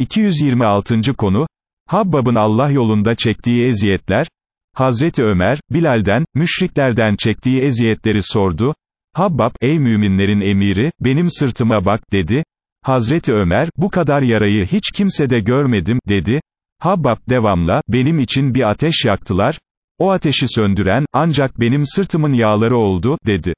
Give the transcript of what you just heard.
226. konu, Habbab'ın Allah yolunda çektiği eziyetler, Hazreti Ömer, Bilal'den, müşriklerden çektiği eziyetleri sordu, Habbab, ey müminlerin emiri, benim sırtıma bak, dedi, Hazreti Ömer, bu kadar yarayı hiç kimsede görmedim, dedi, Habbab devamla, benim için bir ateş yaktılar, o ateşi söndüren, ancak benim sırtımın yağları oldu, dedi.